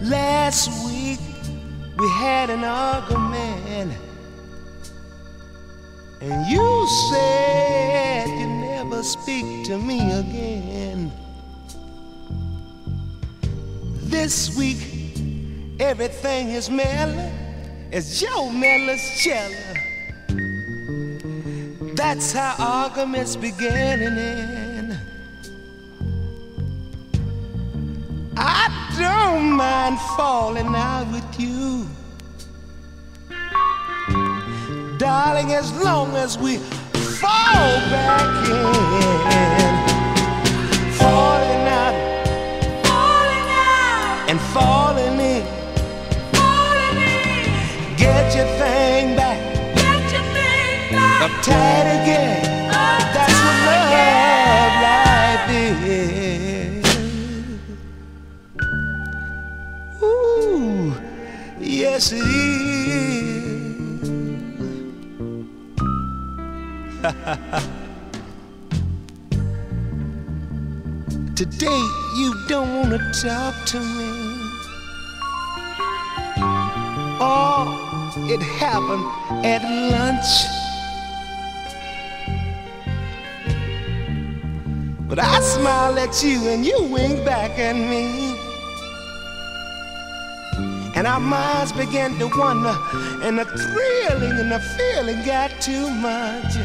Last week we had an argument, and you said you'd never speak to me again. This week, everything is mellow as Joe Miller's cello. That's how arguments begin and end. I don't mind falling out with you, darling, as long as we fall back in. Thing back, get your thing back. uptight again. That's what love life is. Ooh, yes it is. Today you don't wanna talk to me. It happened at lunch. But I smile at you and you wink back at me. And our minds began to wonder, and the thrilling and the feeling got too much.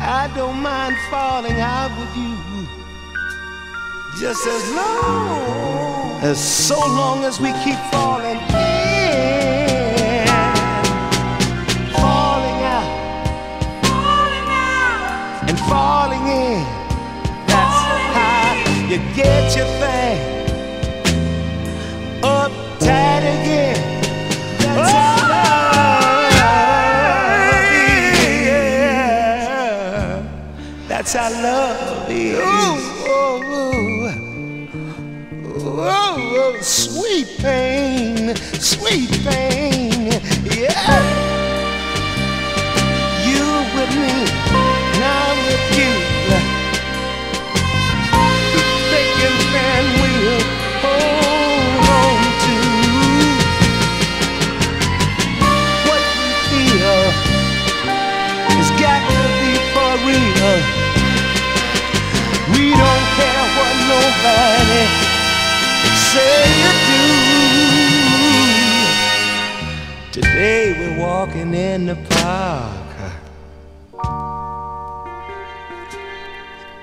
I don't mind falling out with you, just as long as so long as we keep falling in, falling out Falling out, and falling in. That's how you get your thing up tight again. That's how oh. love is. That's how love is. Ooh, ooh, ooh, sweet pain, sweet pain,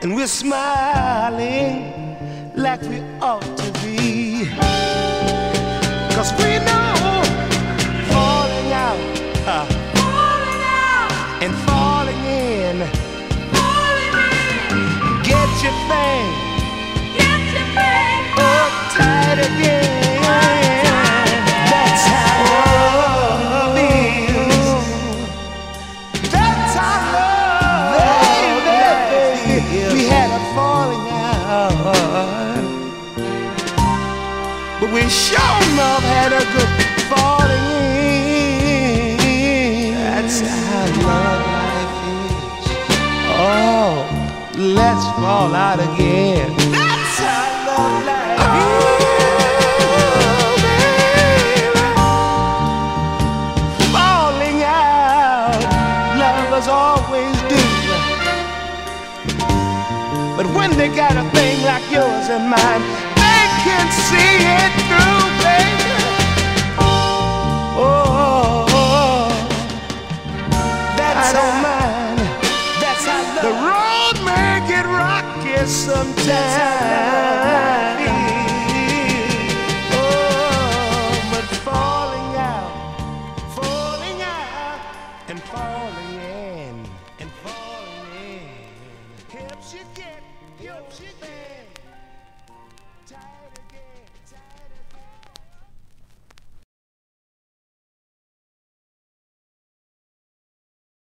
And we're smiling like we ought to be. Cause we know falling out uh, falling out, and falling in. falling in, Get your thing But we sure enough had a good falling in. That's how love life is. Oh, let's fall out again. That's how love life oh. is. Always do, but when they got a thing like yours and mine can see it through, baby. Oh, that's how. That's how. The road may get rocky sometimes. Oh, but falling out, falling out, and falling in, and falling in